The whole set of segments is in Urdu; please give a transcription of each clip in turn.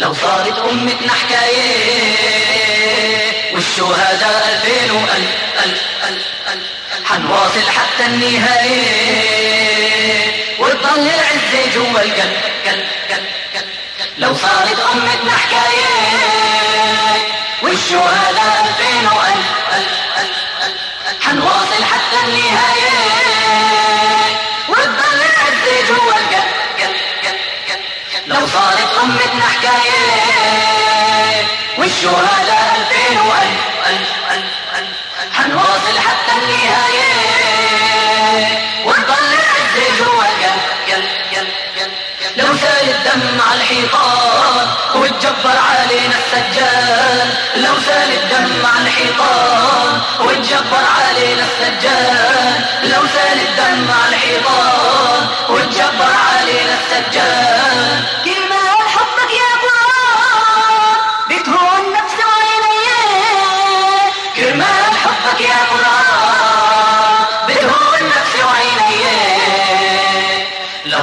لو صارت أمتنا حكاية، والشهداء ألفين وألف، ألف ألف ألف حنواصل حتى النهاية. وتضل العزة جوا القلب قلب قلب قلب. لو صارت أمتنا حكاية، والشهداء لو صارت أمتنا حكاية والشهداء ألفين وألف ألف ألف ألف حنواصل حتى النهاية. وتضل العزة جوا قلب قلب قلب لو سال الدم على الحيطان وتجبر علينا السجان. لو سال الدم على الحيطان وتجبر علينا السجان. لو سال الدم على الحيطان وتجبر علينا السجان.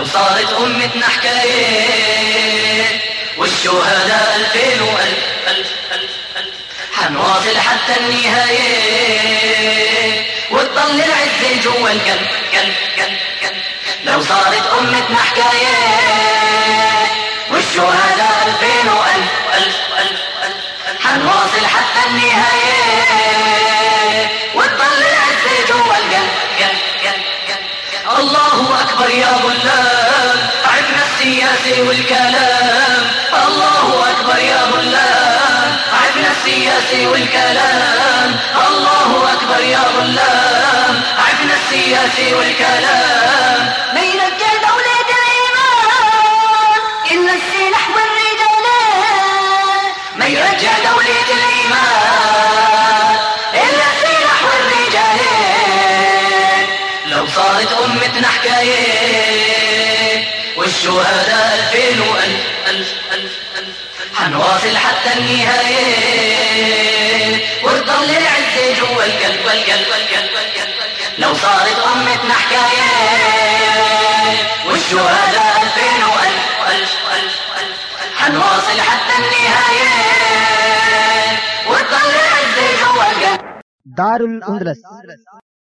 لو صارت أمتنا حكاية والشهداء ألفين وألف ألف ألف ألف حنواصل حتى النهاية. وتضل العزة جوا القلب قلب قلب قلب. لو صارت أمتنا حكاية والشهداء ألفين وألف ألف ألف ألف. حنواصل حتى النهاية. الله أكبر يا غلام عبنا السياسة والكلام الله أكبر يا غلام عبنا السياسة والكلام الله أكبر يا غلام عبنا السياسة والكلام لو صارت أمتنا حكاية والشهداء ألفين وألف ألف ألف ألف حنواصل حتى النهاية. وتضل العزة جوا القلب، والقلب والقلب لو صارت أمتنا حكاية والشهداء ألفين وألف ألف ألف ألف حنواصل حتى النهاية. وتضل العزة جوا القلب. دار الاندلس